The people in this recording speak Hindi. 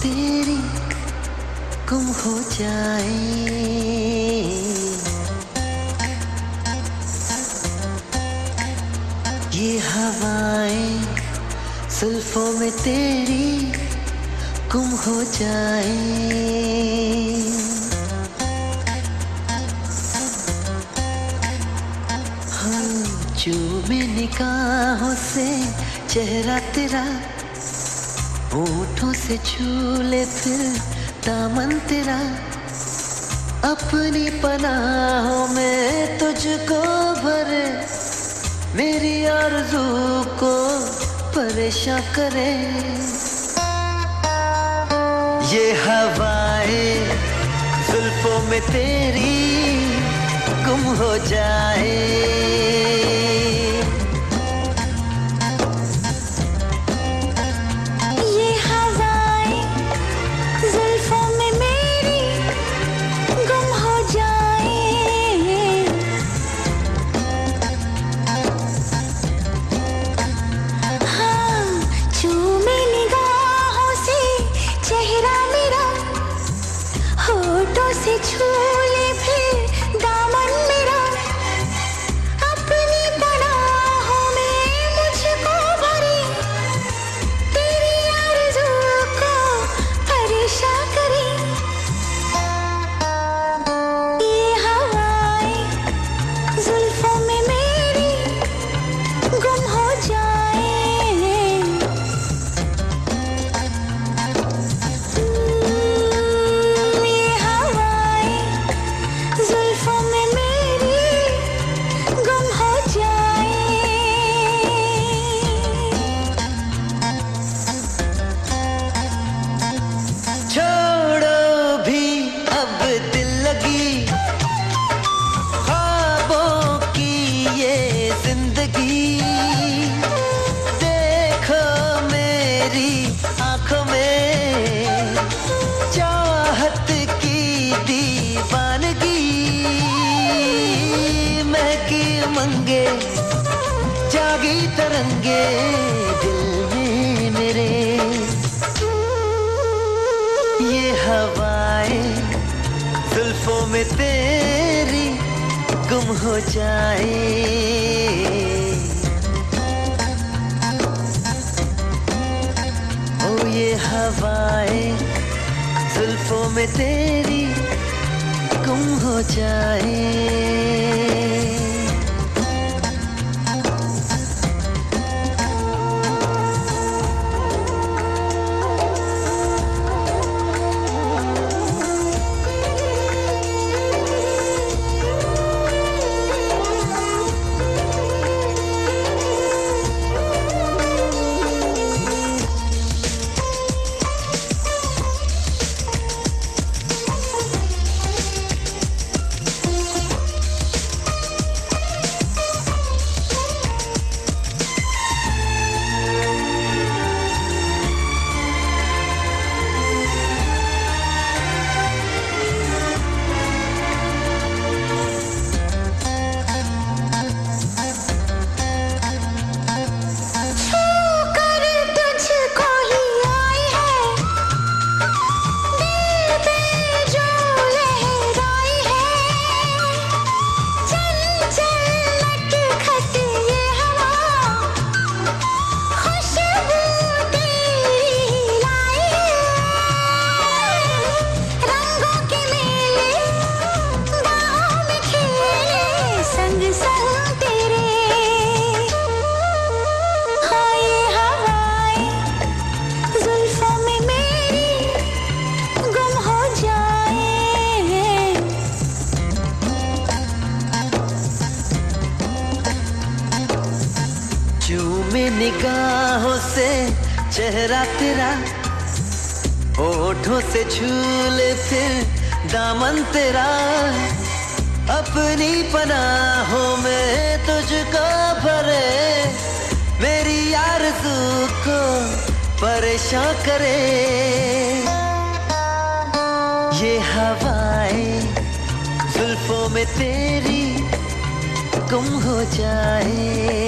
तेरी गुम हो जाए। ये हवाएँ सुल्फों में तेरी गुम हो जाए। हाँ चूमे निगाहों से चेहरा तेरा होठों से छूले फिर दामन तेरा। अपनी पनाहों में तुझको भरे, मेरी आरज़ू को परेशान करे। ये हवाएँ जुल्फों में तेरी, गुम हो जाए। आँखों में चाहत की दीवानगी। महकी मंगे, जागी तरंगे दिल मेरे। ये हवाएँ जुल्फों में तेरी गुम हो जाए। हवाएँ जुल्फों में तेरी गुम हो जाए। चूमे निगाहों से चेहरा तेरा होठों से छूले फिर दामन तेरा अपनी पनाहों में तुझको भरे, मेरी आरज़ू को परेशान करे। ये हवाएँ जुल्फों में तेरी गुम हो जाए।